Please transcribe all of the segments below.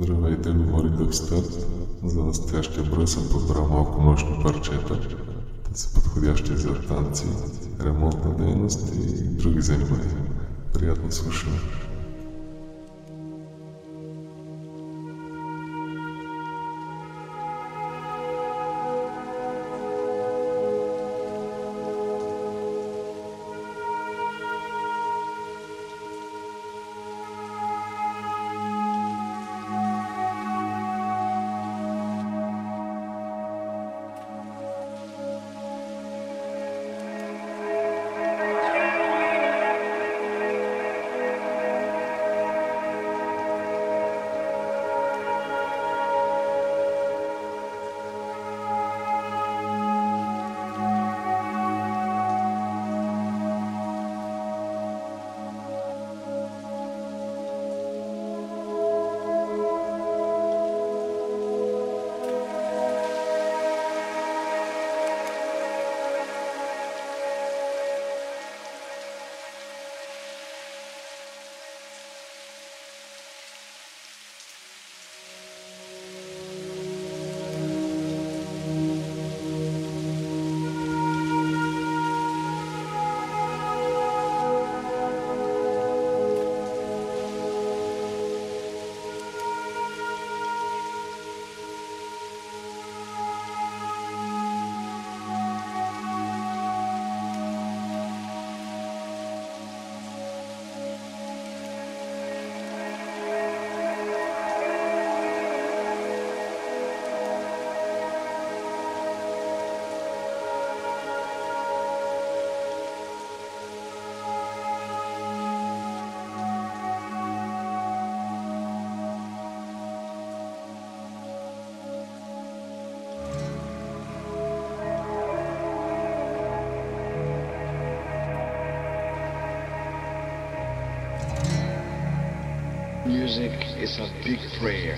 Здравейте, говори Дъбстър. За настоящия брой съм подбрал малко нощни парчета. Те са подходящи за танци, ремонтна дейност и други занимания. Приятно слушане. Prayer.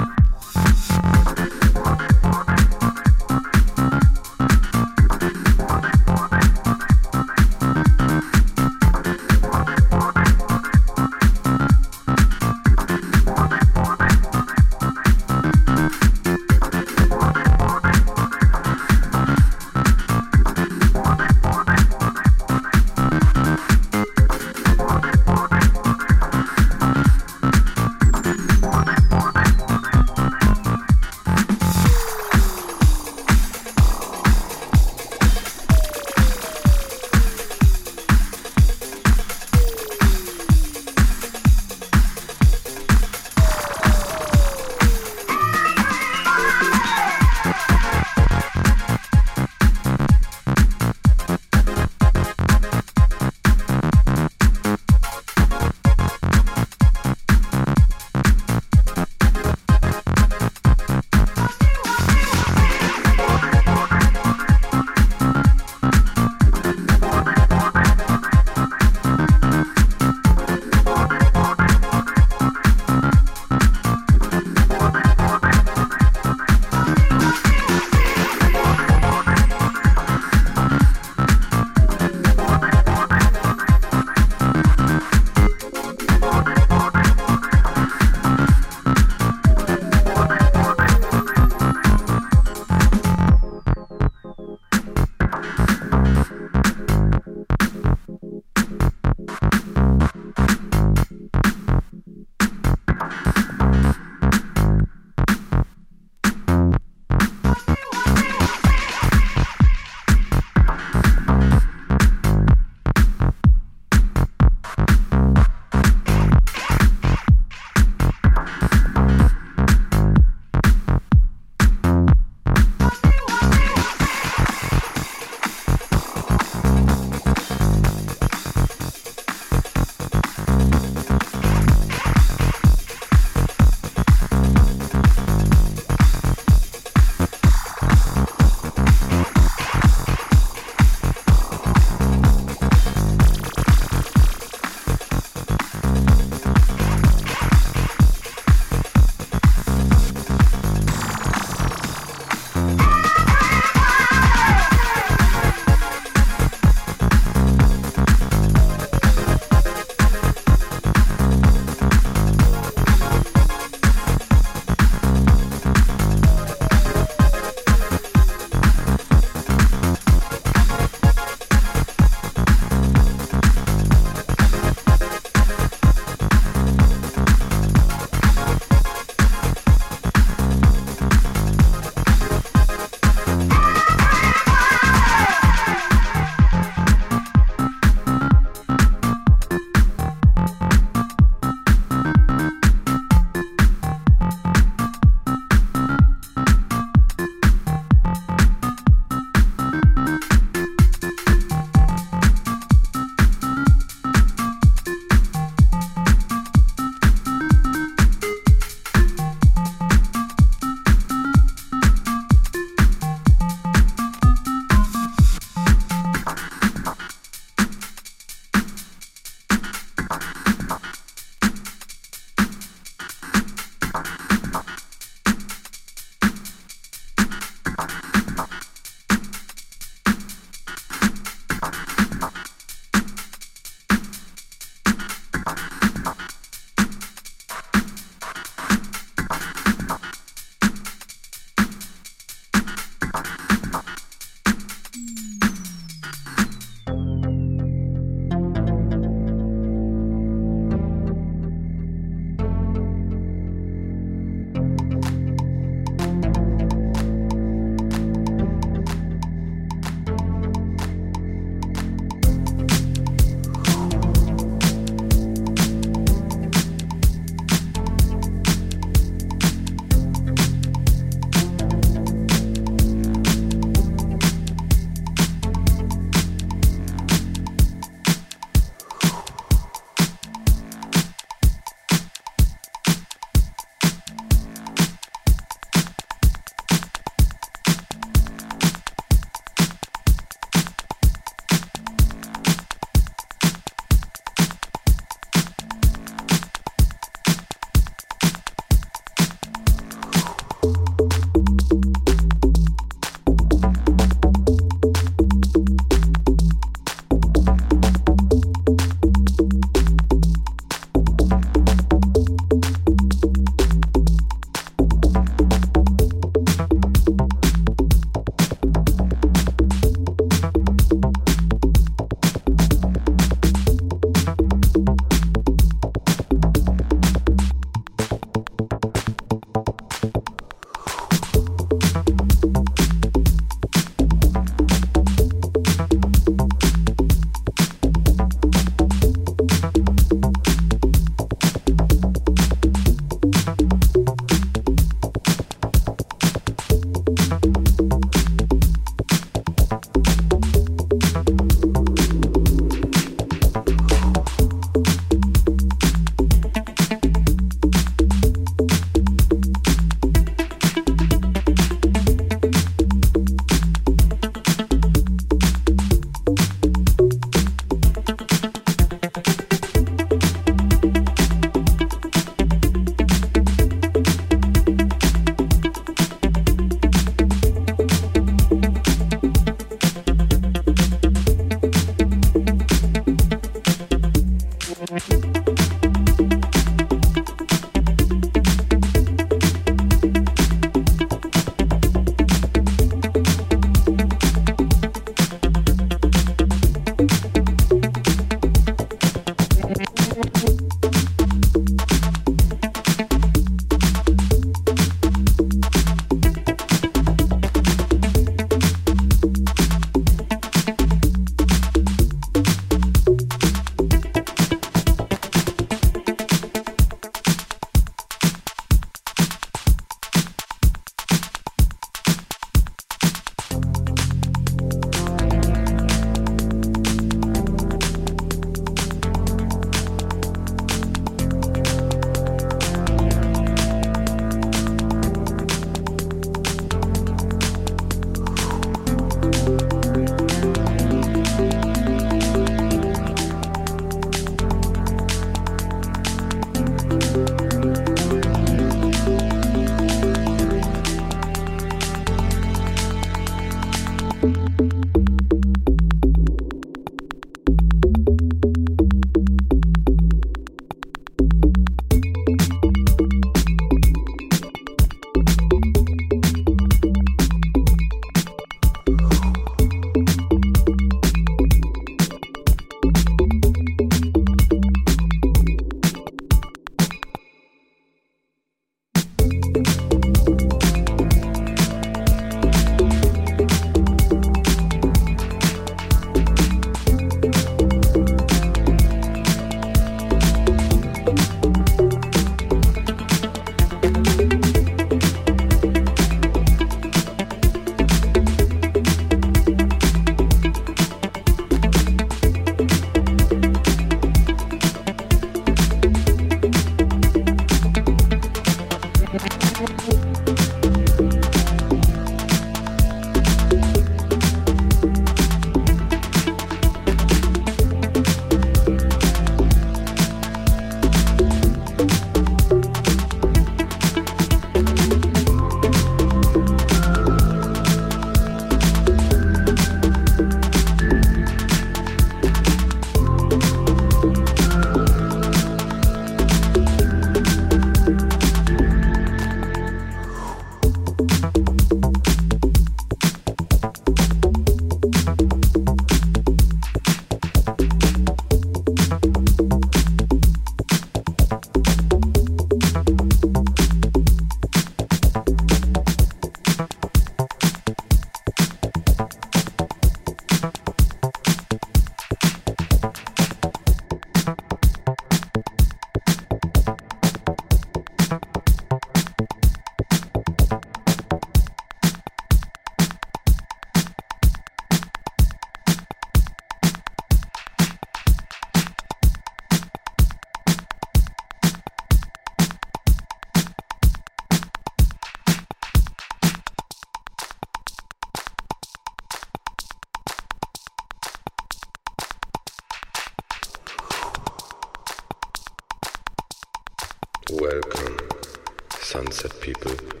Sunset people.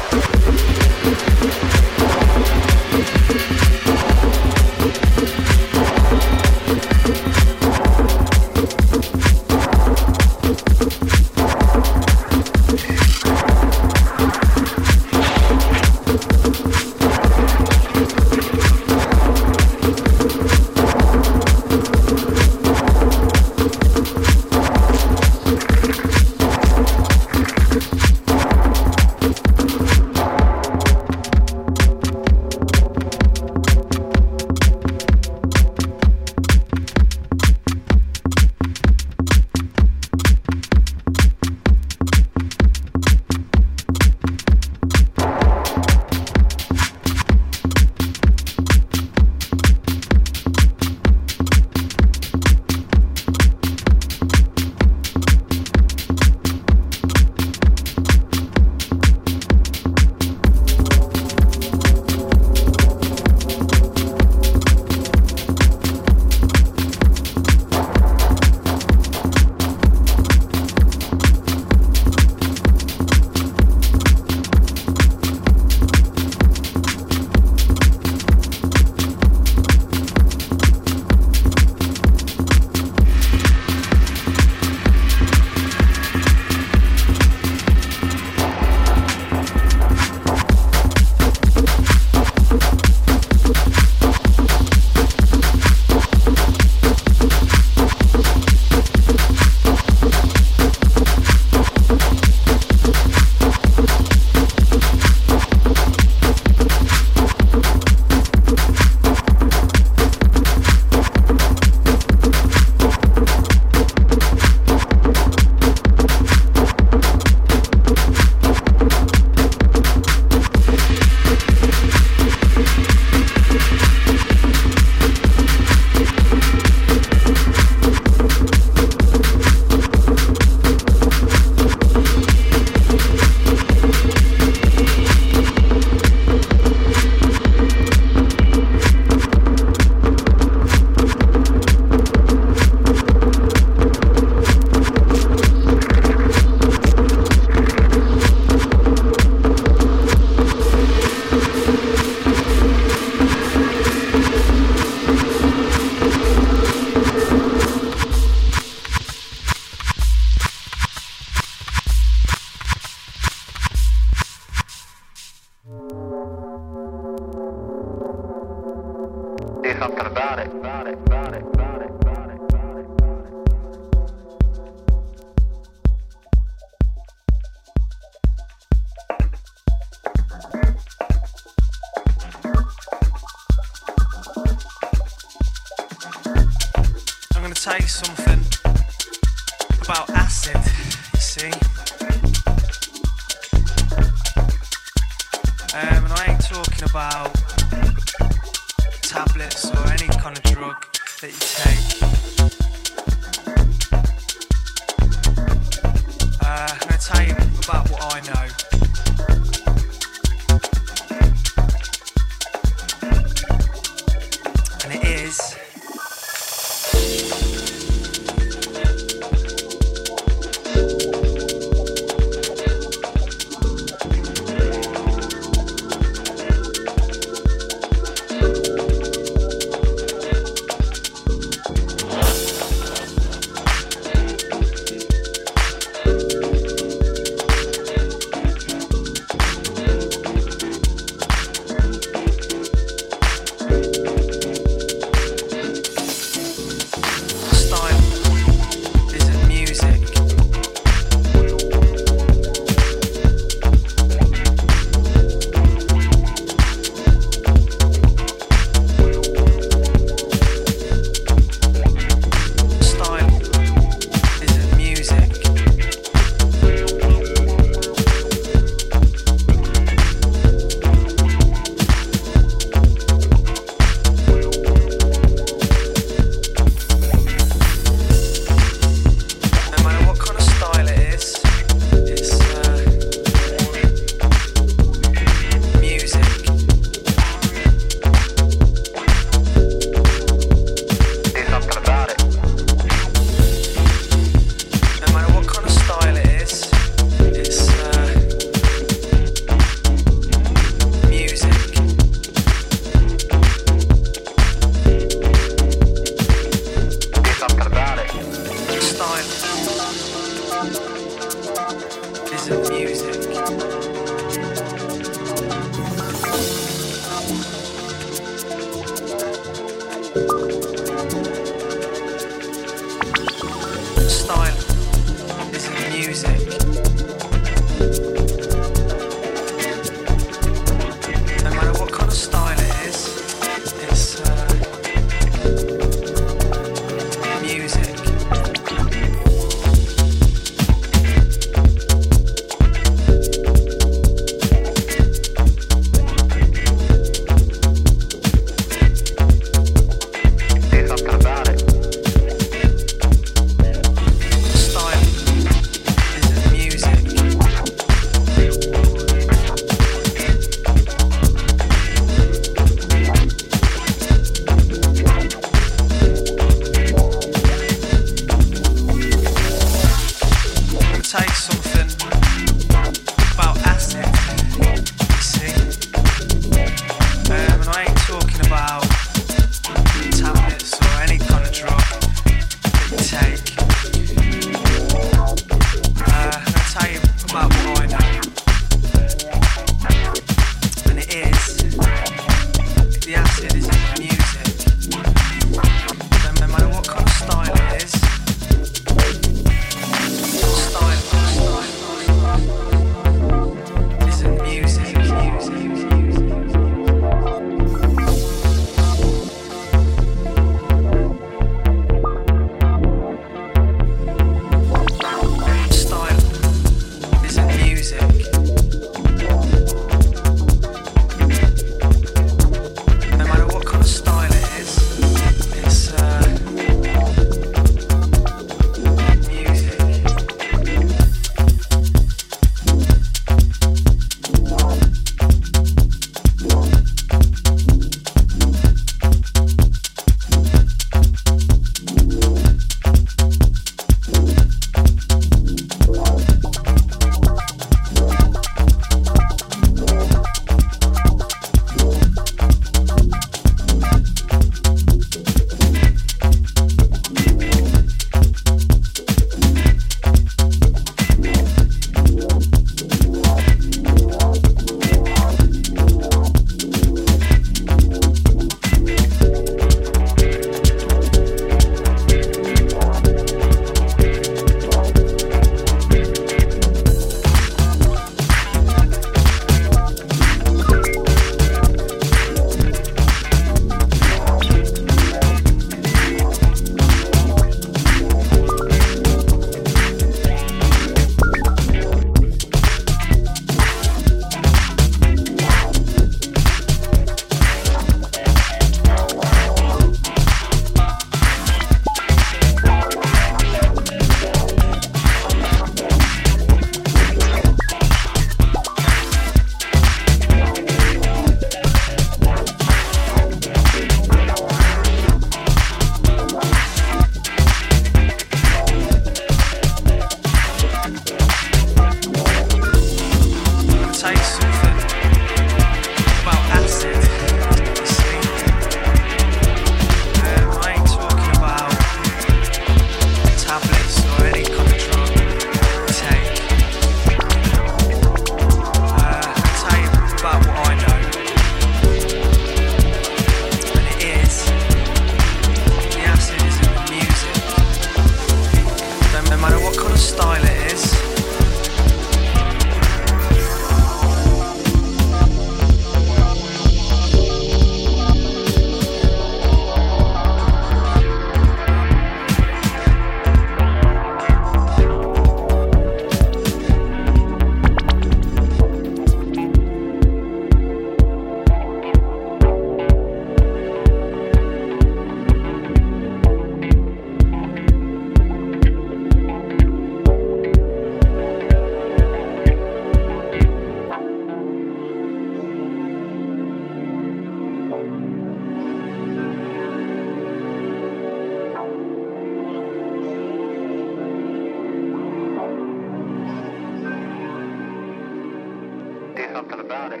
do something about it.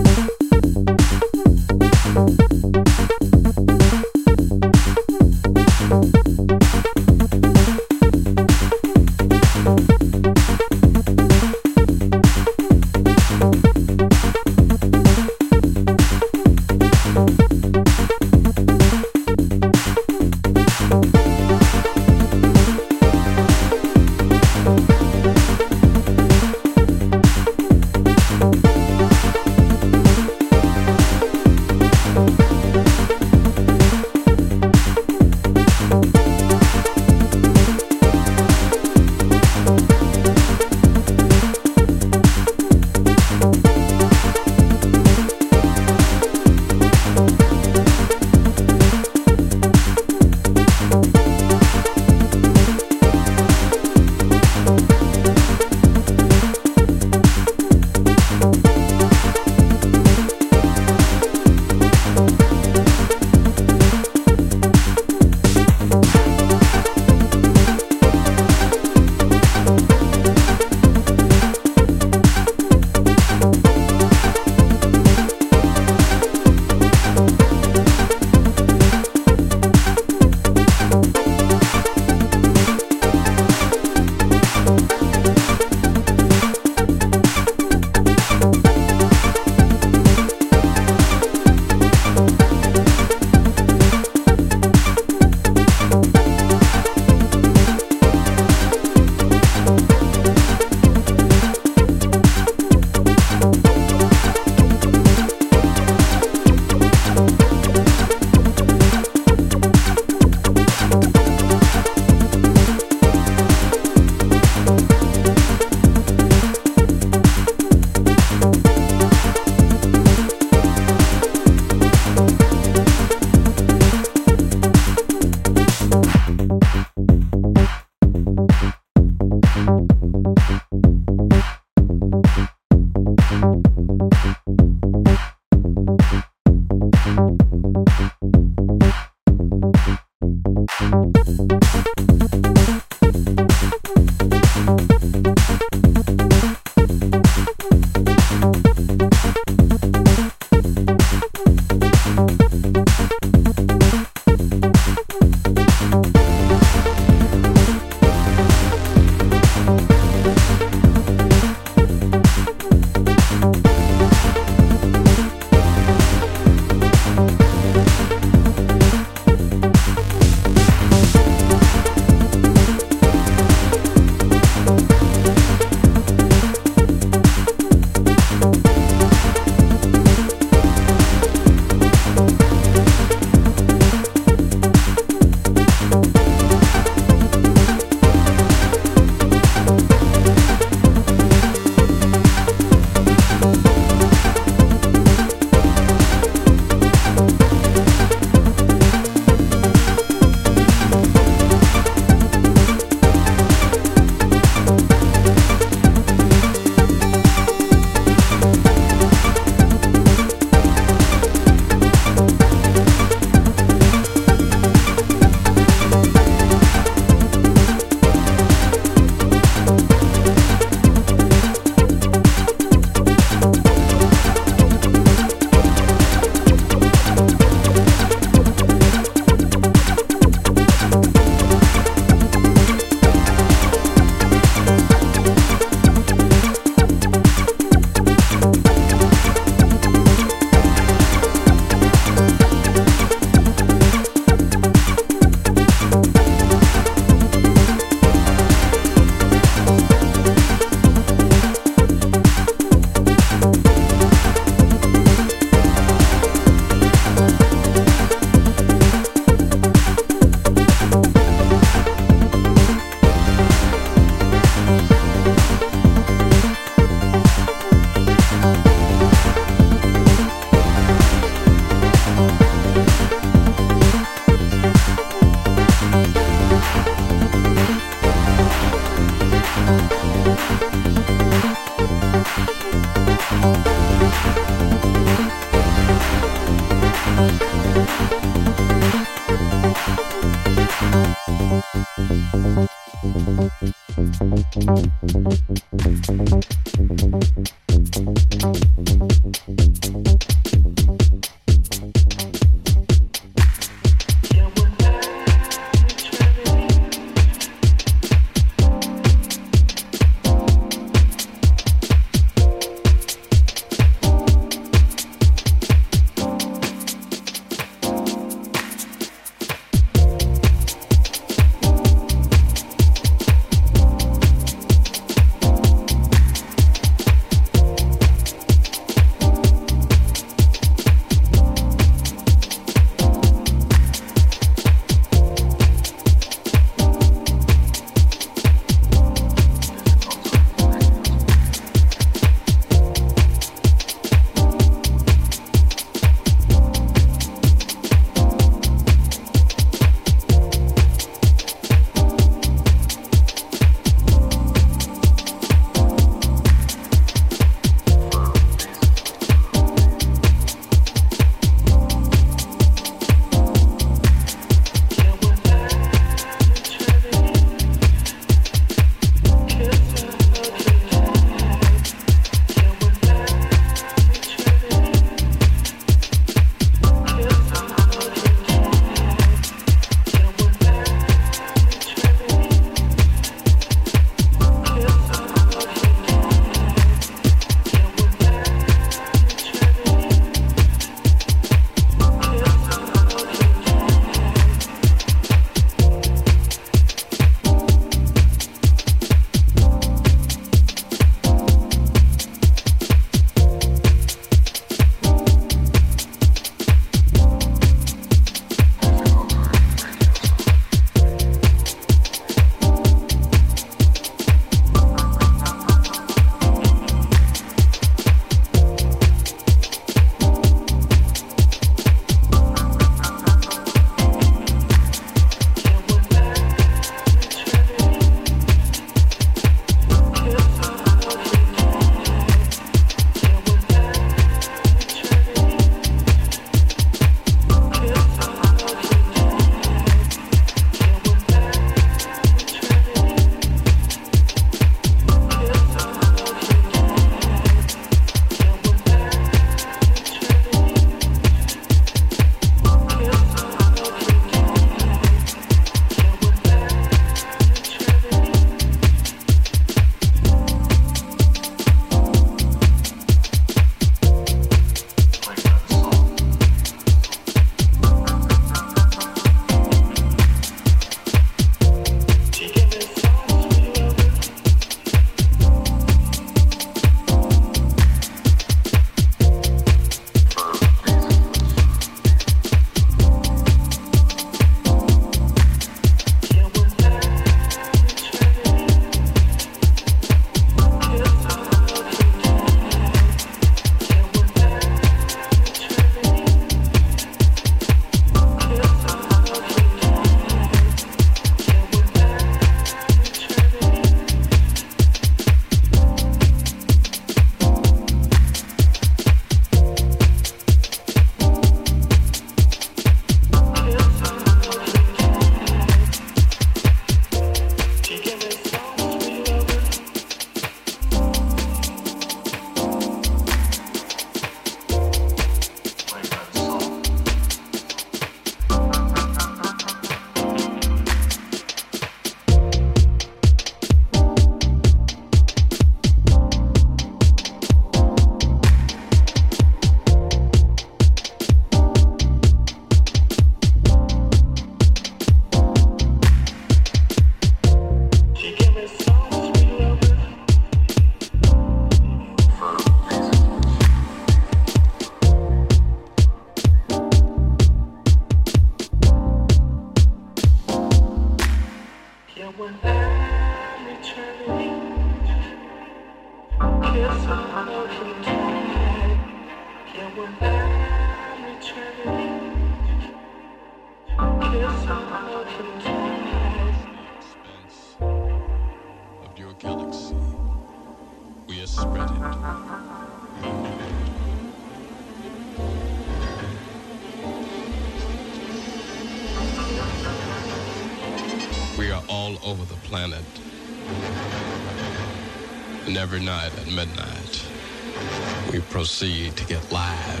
Proceed to get live.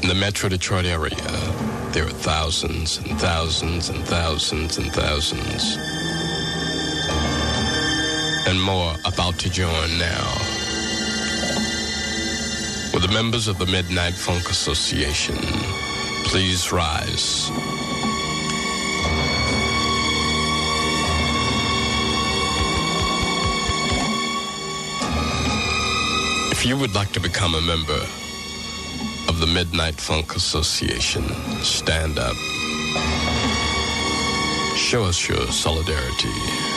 In the Metro Detroit area, there are thousands and thousands and thousands and thousands and more about to join now. With the members of the Midnight Funk Association, please rise. If you would like to become a member of the Midnight Funk Association, stand up. Show us your solidarity.